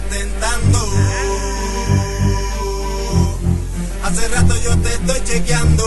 tentando. Hace rato yo te estoy chequeando.